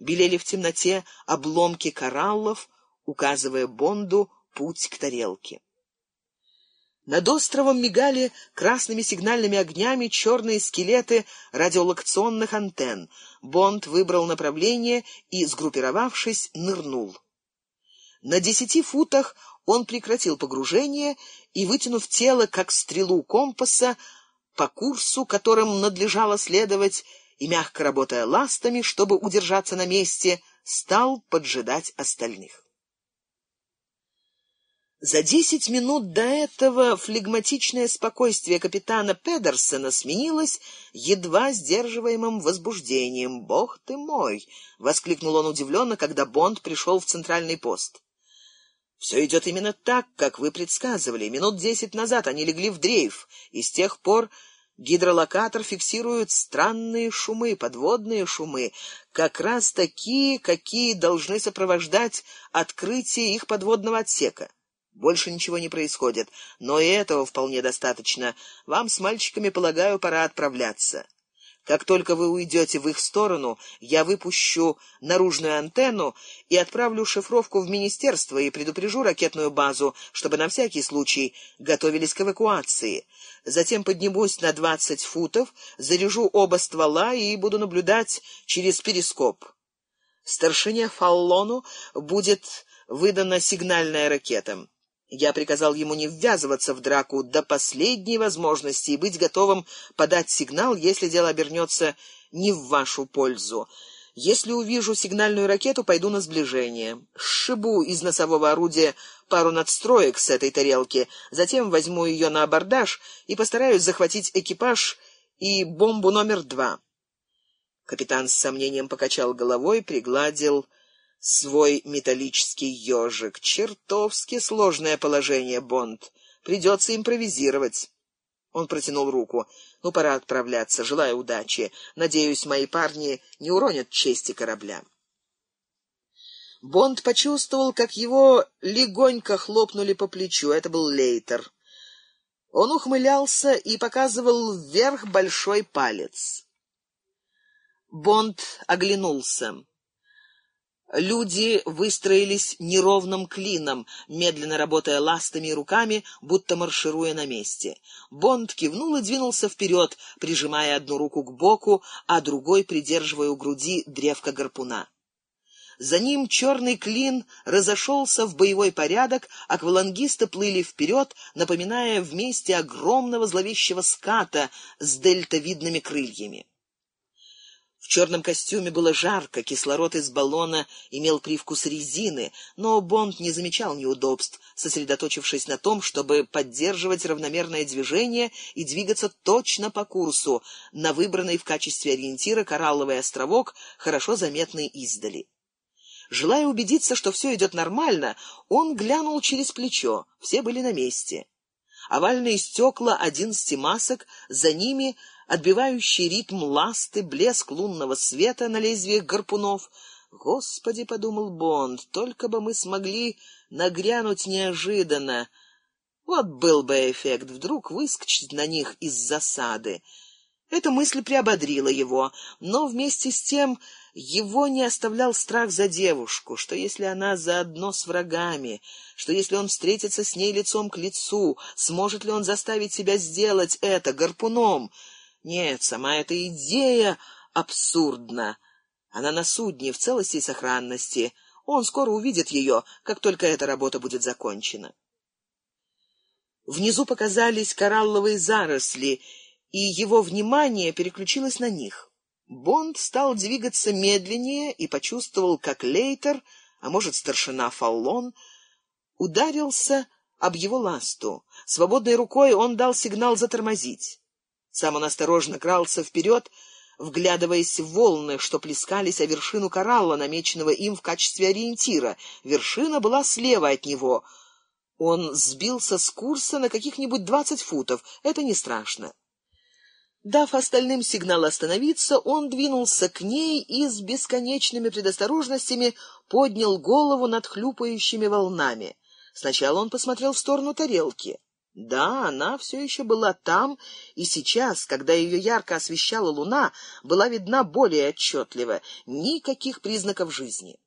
Белели в темноте обломки кораллов, указывая Бонду путь к тарелке. Над островом мигали красными сигнальными огнями черные скелеты радиолокационных антенн. Бонд выбрал направление и, сгруппировавшись, нырнул. На десяти футах он прекратил погружение и, вытянув тело, как стрелу компаса, по курсу, которым надлежало следовать, и мягко работая ластами, чтобы удержаться на месте, стал поджидать остальных. За десять минут до этого флегматичное спокойствие капитана Педерсона сменилось едва сдерживаемым возбуждением. «Бог ты мой!» — воскликнул он удивленно, когда Бонд пришел в центральный пост. «Все идет именно так, как вы предсказывали. Минут десять назад они легли в дрейф, и с тех пор гидролокатор фиксирует странные шумы, подводные шумы, как раз такие, какие должны сопровождать открытие их подводного отсека». Больше ничего не происходит, но и этого вполне достаточно. Вам с мальчиками, полагаю, пора отправляться. Как только вы уйдете в их сторону, я выпущу наружную антенну и отправлю шифровку в министерство и предупрежу ракетную базу, чтобы на всякий случай готовились к эвакуации. Затем поднимусь на двадцать футов, заряжу оба ствола и буду наблюдать через перископ. Старшине Фаллону будет выдана сигнальная ракета. Я приказал ему не ввязываться в драку до последней возможности и быть готовым подать сигнал, если дело обернется не в вашу пользу. Если увижу сигнальную ракету, пойду на сближение. Сшибу из носового орудия пару надстроек с этой тарелки, затем возьму ее на абордаж и постараюсь захватить экипаж и бомбу номер два. Капитан с сомнением покачал головой, пригладил свой металлический ежик. Чертовски сложное положение, Бонд. Придется импровизировать. Он протянул руку. Ну, пора отправляться. Желаю удачи. Надеюсь, мои парни не уронят чести корабля. Бонд почувствовал, как его легонько хлопнули по плечу. Это был Лейтер. Он ухмылялся и показывал вверх большой палец. Бонд оглянулся. Люди выстроились неровным клином, медленно работая ластами и руками, будто маршируя на месте. Бонд кивнул и двинулся вперед, прижимая одну руку к боку, а другой придерживая у груди древко гарпуна. За ним черный клин разошелся в боевой порядок, аквалангисты плыли вперед, напоминая вместе огромного зловещего ската с дельтовидными крыльями. В черном костюме было жарко, кислород из баллона имел привкус резины, но Бонд не замечал неудобств, сосредоточившись на том, чтобы поддерживать равномерное движение и двигаться точно по курсу на выбранный в качестве ориентира коралловый островок, хорошо заметный издали. Желая убедиться, что все идет нормально, он глянул через плечо. Все были на месте. Овальные стекла одиннадцати масок, за ними отбивающий ритм ласты, блеск лунного света на лезвиях гарпунов. «Господи!» — подумал Бонд, — «только бы мы смогли нагрянуть неожиданно. Вот был бы эффект, вдруг выскочить на них из засады». Эта мысль приободрила его, но вместе с тем его не оставлял страх за девушку, что если она заодно с врагами, что если он встретится с ней лицом к лицу, сможет ли он заставить себя сделать это гарпуном, нет, сама эта идея абсурдна. Она на судне в целости и сохранности. Он скоро увидит ее, как только эта работа будет закончена. Внизу показались коралловые заросли, и его внимание переключилось на них. Бонд стал двигаться медленнее и почувствовал, как Лейтер, а может, старшина Фаллон, ударился об его ласту. Свободной рукой он дал сигнал затормозить. Сам он осторожно крался вперед, вглядываясь в волны, что плескались о вершину коралла, намеченного им в качестве ориентира. Вершина была слева от него. Он сбился с курса на каких-нибудь двадцать футов. Это не страшно. Дав остальным сигнал остановиться, он двинулся к ней и с бесконечными предосторожностями поднял голову над хлюпающими волнами. Сначала он посмотрел в сторону тарелки. Да, она все еще была там, и сейчас, когда ее ярко освещала луна, была видна более отчетливо. Никаких признаков жизни.